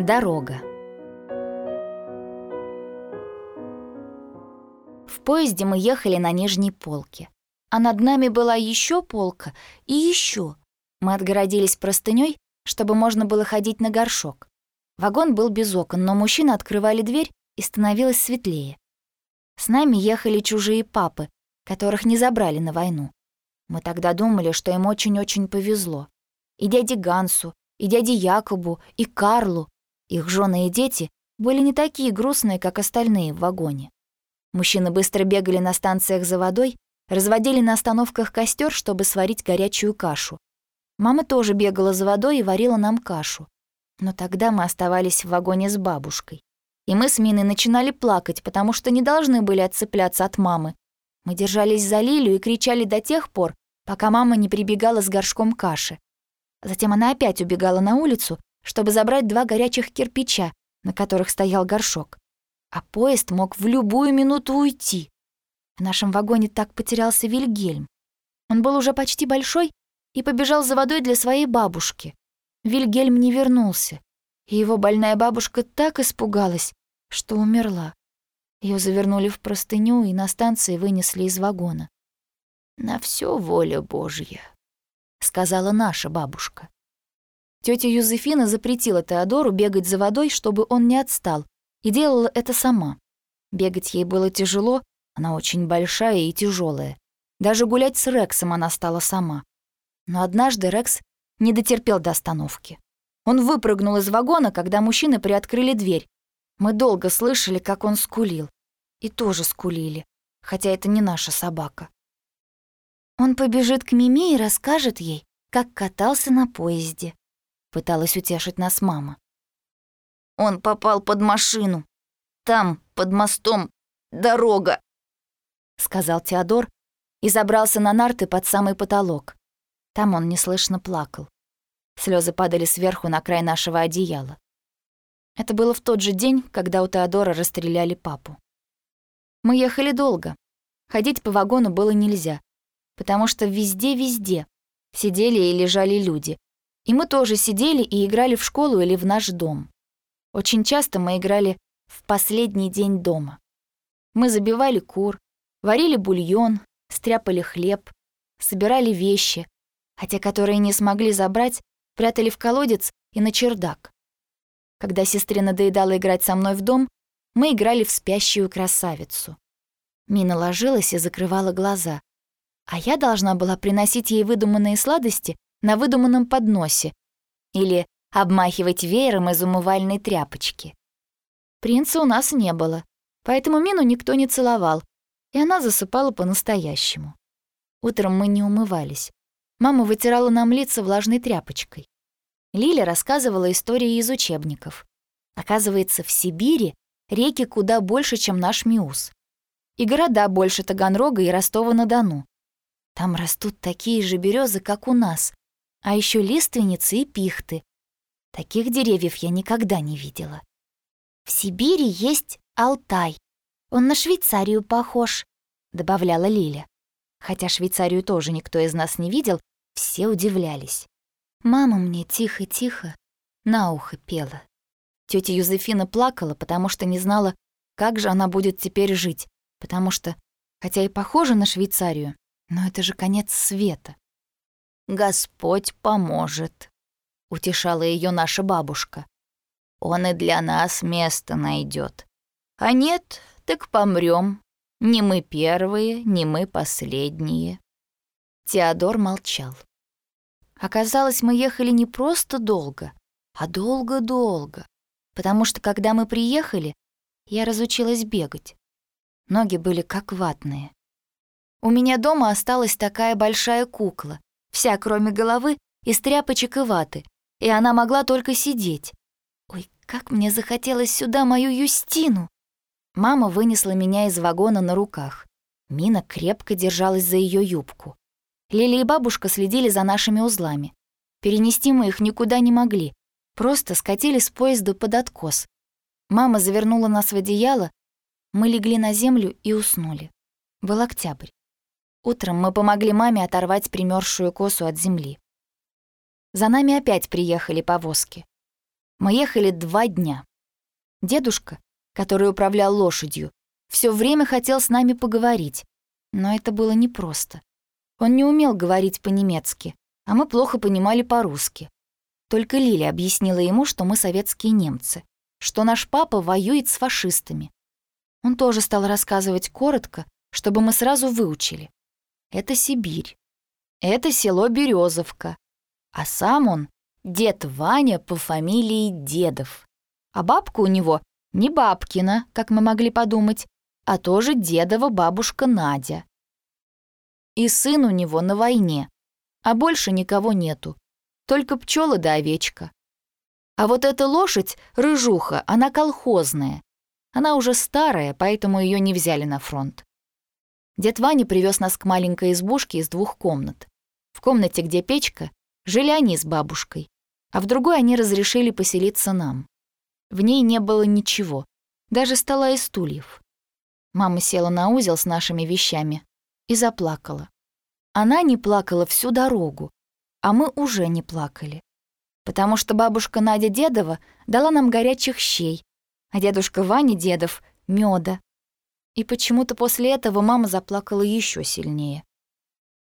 Дорога. В поезде мы ехали на нижней полке. А над нами была еще полка и еще. Мы отгородились простыней, чтобы можно было ходить на горшок. Вагон был без окон, но мужчины открывали дверь, и становилось светлее. С нами ехали чужие папы, которых не забрали на войну. Мы тогда думали, что им очень-очень повезло. И дяде Гансу, и дяде Якобу, и Карлу. Их жены и дети были не такие грустные, как остальные в вагоне. Мужчины быстро бегали на станциях за водой, разводили на остановках костер, чтобы сварить горячую кашу. Мама тоже бегала за водой и варила нам кашу. Но тогда мы оставались в вагоне с бабушкой. И мы с Миной начинали плакать, потому что не должны были отцепляться от мамы. Мы держались за Лилю и кричали до тех пор, пока мама не прибегала с горшком каши. Затем она опять убегала на улицу, чтобы забрать два горячих кирпича, на которых стоял горшок. А поезд мог в любую минуту уйти. В нашем вагоне так потерялся Вильгельм. Он был уже почти большой и побежал за водой для своей бабушки. Вильгельм не вернулся, и его больная бабушка так испугалась, что умерла. Ее завернули в простыню и на станции вынесли из вагона. «На все воля Божья», — сказала наша бабушка. Тетя Юзефина запретила Теодору бегать за водой, чтобы он не отстал, и делала это сама. Бегать ей было тяжело, она очень большая и тяжелая. Даже гулять с Рексом она стала сама. Но однажды Рекс не дотерпел до остановки. Он выпрыгнул из вагона, когда мужчины приоткрыли дверь, мы долго слышали, как он скулил. И тоже скулили, хотя это не наша собака. Он побежит к Мими и расскажет ей, как катался на поезде. Пыталась утешить нас мама. Он попал под машину. Там, под мостом, дорога, сказал Теодор и забрался на нарты под самый потолок. Там он неслышно плакал. Слезы падали сверху на край нашего одеяла. Это было в тот же день, когда у Теодора расстреляли папу. Мы ехали долго. Ходить по вагону было нельзя, потому что везде-везде сидели и лежали люди. И мы тоже сидели и играли в школу или в наш дом. Очень часто мы играли в последний день дома. Мы забивали кур, варили бульон, стряпали хлеб, собирали вещи, хотя которые не смогли забрать, прятали в колодец и на чердак. Когда сестре надоедало играть со мной в дом, мы играли в спящую красавицу. Мина ложилась и закрывала глаза, а я должна была приносить ей выдуманные сладости на выдуманном подносе или обмахивать веером из умывальной тряпочки. Принца у нас не было, поэтому Мину никто не целовал, и она засыпала по-настоящему. Утром мы не умывались. Мама вытирала нам лица влажной тряпочкой. Лиля рассказывала истории из учебников. Оказывается, в Сибири реки куда больше, чем наш Миус. И города больше Таганрога и Ростова-на-Дону. Там растут такие же березы, как у нас, а еще лиственницы и пихты. Таких деревьев я никогда не видела. В Сибири есть Алтай. Он на Швейцарию похож, добавляла Лиля. Хотя Швейцарию тоже никто из нас не видел, все удивлялись. Мама мне тихо-тихо на ухо пела. Тётя Юзефина плакала, потому что не знала, как же она будет теперь жить, потому что, хотя и похожа на Швейцарию, но это же конец света. «Господь поможет», — утешала ее наша бабушка. «Он и для нас место найдет. А нет, так помрем. Не мы первые, не мы последние». Теодор молчал. Оказалось, мы ехали не просто долго, а долго-долго, потому что, когда мы приехали, я разучилась бегать. Ноги были как ватные. У меня дома осталась такая большая кукла, вся кроме головы, из тряпочек и ваты, и она могла только сидеть. Ой, как мне захотелось сюда мою Юстину! Мама вынесла меня из вагона на руках. Мина крепко держалась за ее юбку. Лили и бабушка следили за нашими узлами. Перенести мы их никуда не могли, просто скатили с поезда под откос. Мама завернула нас в одеяло, мы легли на землю и уснули. Был октябрь. Утром мы помогли маме оторвать примёрзшую косу от земли. За нами опять приехали повозки. Мы ехали два дня. Дедушка, который управлял лошадью, все время хотел с нами поговорить, но это было непросто. Он не умел говорить по-немецки, а мы плохо понимали по-русски. Только Лили объяснила ему, что мы советские немцы, что наш папа воюет с фашистами. Он тоже стал рассказывать коротко, чтобы мы сразу выучили. Это Сибирь. Это село Березовка. А сам он дед Ваня по фамилии Дедов. А бабка у него не бабкина, как мы могли подумать, а тоже дедова бабушка Надя. И сын у него на войне, а больше никого нету, только пчелы да овечка. А вот эта лошадь, рыжуха, она колхозная. Она уже старая, поэтому ее не взяли на фронт. Дед Ваня привез нас к маленькой избушке из двух комнат. В комнате, где печка, жили они с бабушкой, а в другой они разрешили поселиться нам. В ней не было ничего, даже стола и стульев. Мама села на узел с нашими вещами и заплакала. Она не плакала всю дорогу, а мы уже не плакали. Потому что бабушка Надя Дедова дала нам горячих щей, а дедушка Ваня Дедов — меда. И почему-то после этого мама заплакала еще сильнее.